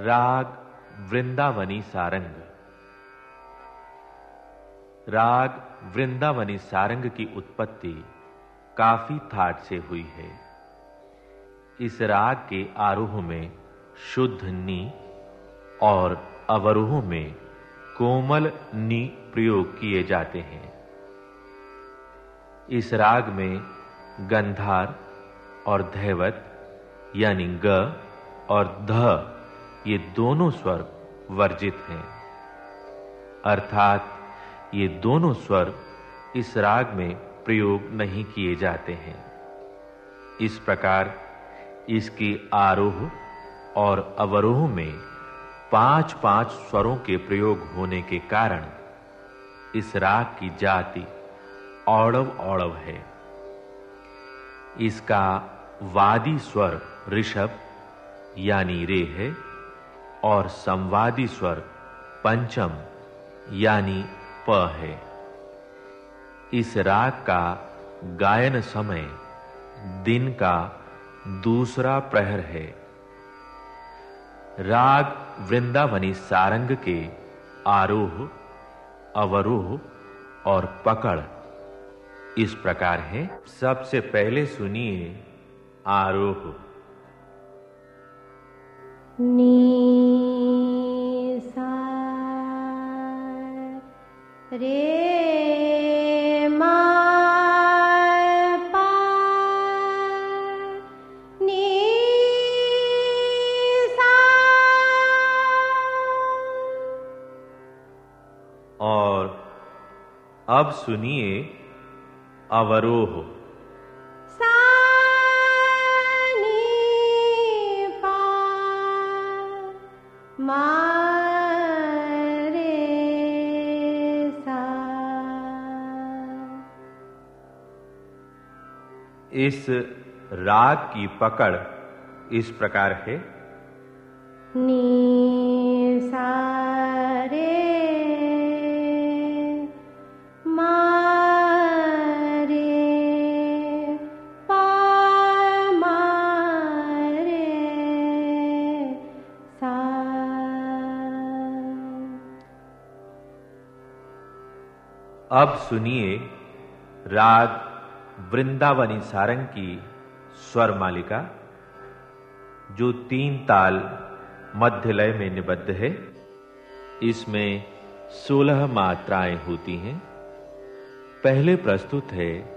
राग वृंदावनी सारंग। राग वृंदावनी सारंग की उत्पत्ति काफ़ी थाट से हुई है। इस राग के आरोह में शुद्ध नी और अवरोह में कोमल नी प्रयोग किए जाते हैं। इस राग में गंधार और धैवत, यानी ग और ध ये दोनों स्वर वर्जित हैं। अर्थात ये दोनों स्वर इस राग में प्रयोग नहीं किए जाते हैं। इस प्रकार इसकी आरोह और अवरोह में पाँच पाँच स्वरों के प्रयोग होने के कारण इस राग की जाति औड़व औड़व है। इसका वादी स्वर ऋषभ, यानी रे है और संवादी स्वर पंचम, यानी प है। इस राग का गायन समय दिन का दूसरा प्रहर है। राग वृंदावनी सारंग के आरोह, अवरोह और पकड़, इस प्रकार है। सबसे पहले सुनिए आरोह। नी अब सुनिए अवरोह। इस राग की पकड़ इस प्रकार है। नी अब सुनिए राग वृंदावनी सारंग की स्वर मालिका, जो तीन ताल मध्य लय में निबद्ध है। इसमें सोलह मात्राएँ होती हैं। पहले प्रस्तुत है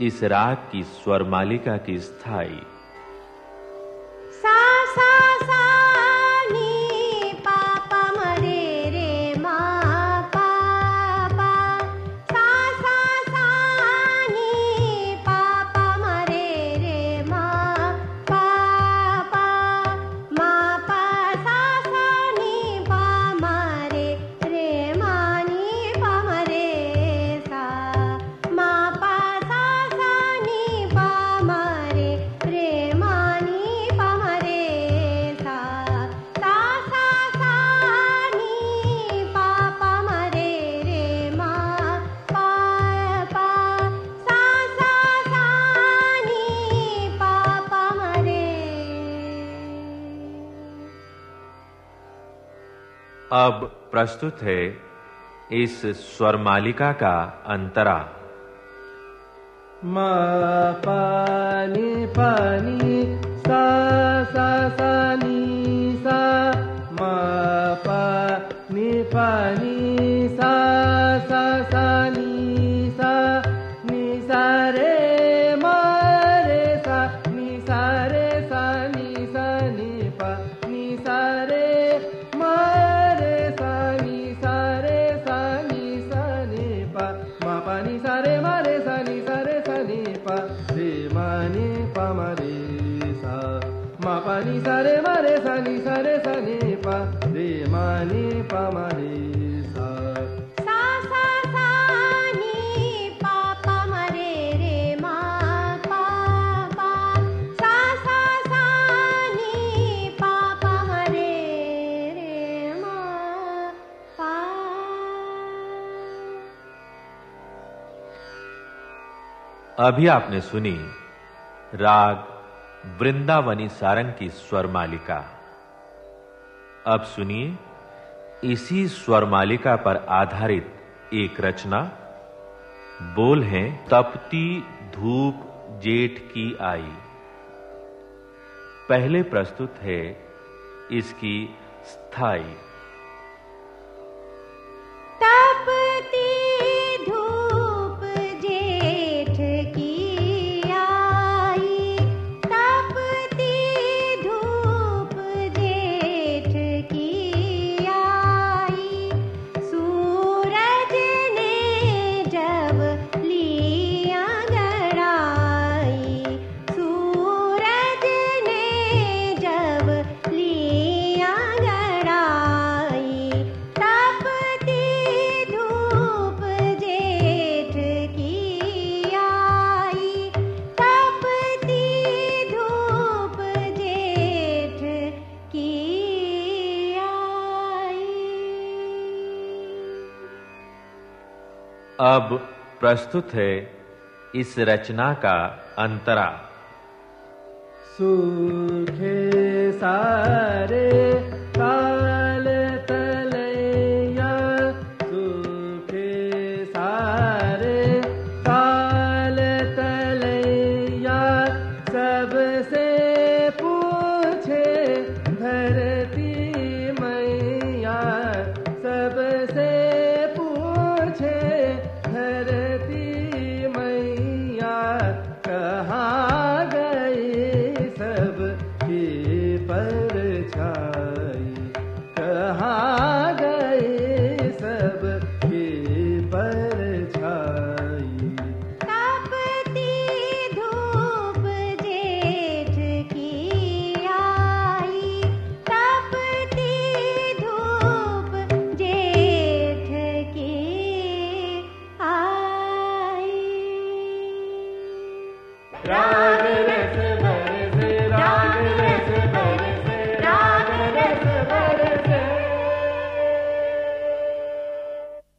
इस राग की स्वर मालिका की स्थायी। अब प्रस्तुत है इस स्वर मालिका का अंतरा। मा पानी मा पा नी सा रे मा रे सा नी सा रे सा नी पा रे मा नी पा मा रे अभी आपने सुनी राग वृंदावनी सारंग की स्वर मालिका अब सुनिए इसी स्वर मालिका पर आधारित एक रचना। बोल हैं, तपती धूप जेठ की आई। पहले प्रस्तुत है इसकी स्थायी। अब प्रस्तुत है इस रचना का अंतरा। सूखे सारे आई राग